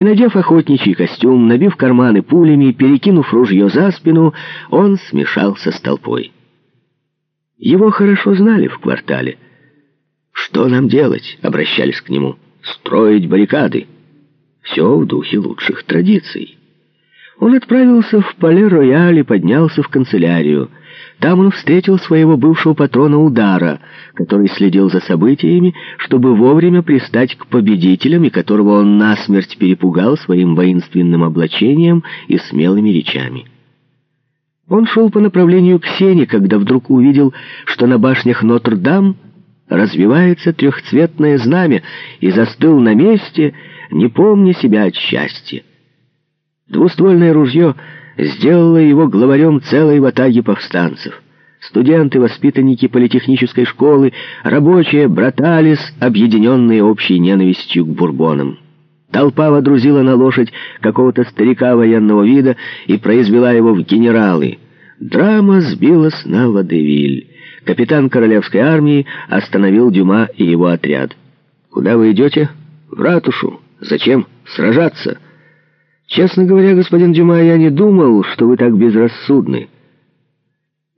И, надев охотничий костюм, набив карманы пулями, перекинув ружье за спину, он смешался с толпой. Его хорошо знали в квартале. «Что нам делать?» — обращались к нему. «Строить баррикады». Все в духе лучших традиций. Он отправился в Пале-Рояль и поднялся в канцелярию. Там он встретил своего бывшего патрона Удара, который следил за событиями, чтобы вовремя пристать к победителям, и которого он насмерть перепугал своим воинственным облачением и смелыми речами. Он шел по направлению к Сене, когда вдруг увидел, что на башнях Нотр-Дам развивается трехцветное знамя, и застыл на месте, не помня себя от счастья. Двуствольное ружье сделало его главарем целой ватаги повстанцев. Студенты, воспитанники политехнической школы, рабочие братались, объединенные общей ненавистью к бурбонам. Толпа водрузила на лошадь какого-то старика военного вида и произвела его в генералы. Драма сбилась на Вадевиль. Капитан королевской армии остановил Дюма и его отряд. «Куда вы идете?» «В ратушу. Зачем? Сражаться?» Честно говоря, господин Дюма, я не думал, что вы так безрассудны.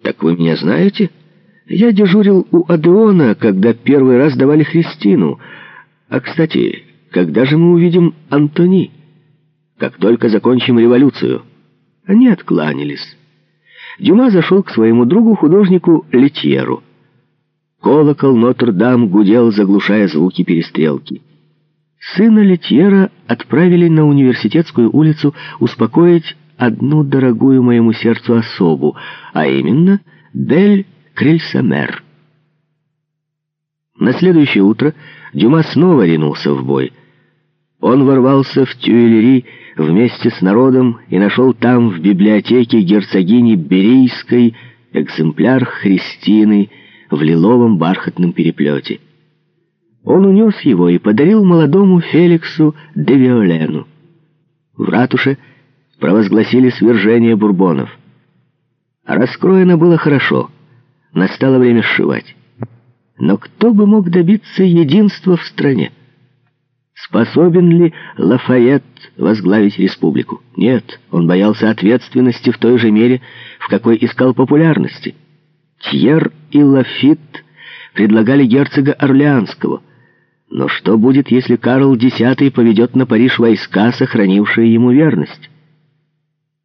Так вы меня знаете? Я дежурил у Адеона, когда первый раз давали Христину. А, кстати, когда же мы увидим Антони? Как только закончим революцию. Они откланялись. Дюма зашел к своему другу-художнику Летьеру. Колокол Нотр-Дам гудел, заглушая звуки перестрелки. Сына Летьера отправили на университетскую улицу успокоить одну дорогую моему сердцу особу, а именно Дель Крельсамер. На следующее утро Дюма снова ринулся в бой. Он ворвался в Тюэлери вместе с народом и нашел там, в библиотеке герцогини Берийской, экземпляр Христины в лиловом бархатном переплете. Он унес его и подарил молодому Феликсу де Виолену. В ратуше провозгласили свержение бурбонов. Раскроено было хорошо. Настало время сшивать. Но кто бы мог добиться единства в стране? Способен ли Лафайет возглавить республику? Нет, он боялся ответственности в той же мере, в какой искал популярности. Тьер и Лафит предлагали герцога Орлеанского — но что будет, если Карл X поведет на Париж войска, сохранившие ему верность?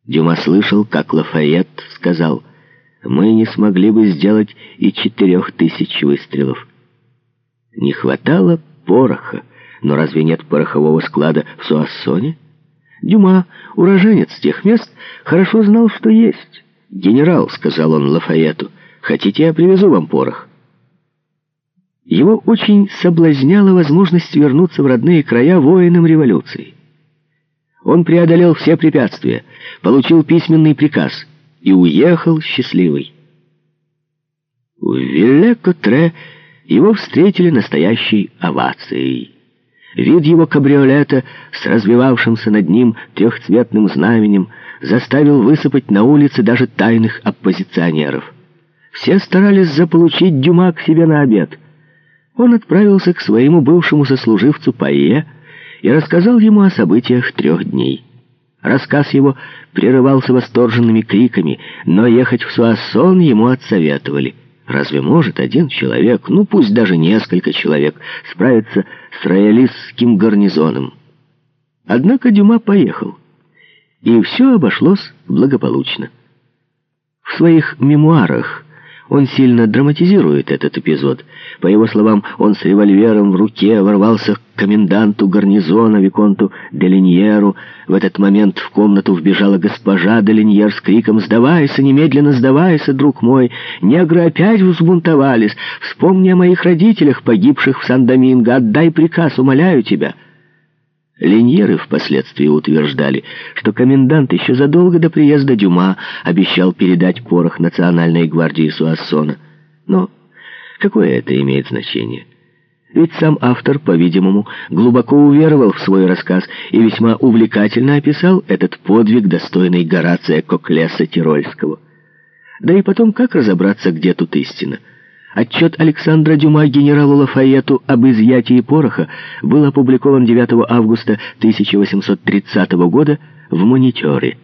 Дюма слышал, как Лафайет сказал, «Мы не смогли бы сделать и четырех тысяч выстрелов». Не хватало пороха, но разве нет порохового склада в Суассоне? Дюма, уроженец тех мест, хорошо знал, что есть. «Генерал», — сказал он Лафаету, — «хотите, я привезу вам порох?» Его очень соблазняла возможность вернуться в родные края воином революции. Он преодолел все препятствия, получил письменный приказ и уехал счастливый. В Вилле-Котре его встретили настоящей овацией. Вид его кабриолета с развивавшимся над ним трехцветным знаменем заставил высыпать на улице даже тайных оппозиционеров. Все старались заполучить Дюма к себе на обед — он отправился к своему бывшему сослуживцу Пае и рассказал ему о событиях трех дней. Рассказ его прерывался восторженными криками, но ехать в Суассон ему отсоветовали. Разве может один человек, ну пусть даже несколько человек, справиться с роялистским гарнизоном? Однако Дюма поехал, и все обошлось благополучно. В своих мемуарах он сильно драматизирует этот эпизод. По его словам, он с револьвером в руке ворвался к коменданту гарнизона, Виконту Делиньеру. В этот момент в комнату вбежала госпожа Делиньер с криком «Сдавайся, немедленно сдавайся, друг мой! Негры опять взбунтовались! Вспомни о моих родителях, погибших в Сан-Доминго! Отдай приказ, умоляю тебя!» Леньеры впоследствии утверждали, что комендант еще задолго до приезда Дюма обещал передать порох Национальной гвардии Суассона. Но какое это имеет значение? Ведь сам автор, по-видимому, глубоко уверовал в свой рассказ и весьма увлекательно описал этот подвиг, достойный Горация Коклеса Тирольского. Да и потом, как разобраться, где тут истина? Отчет Александра Дюма генералу Лафайету об изъятии пороха был опубликован 9 августа 1830 года в «Монитере».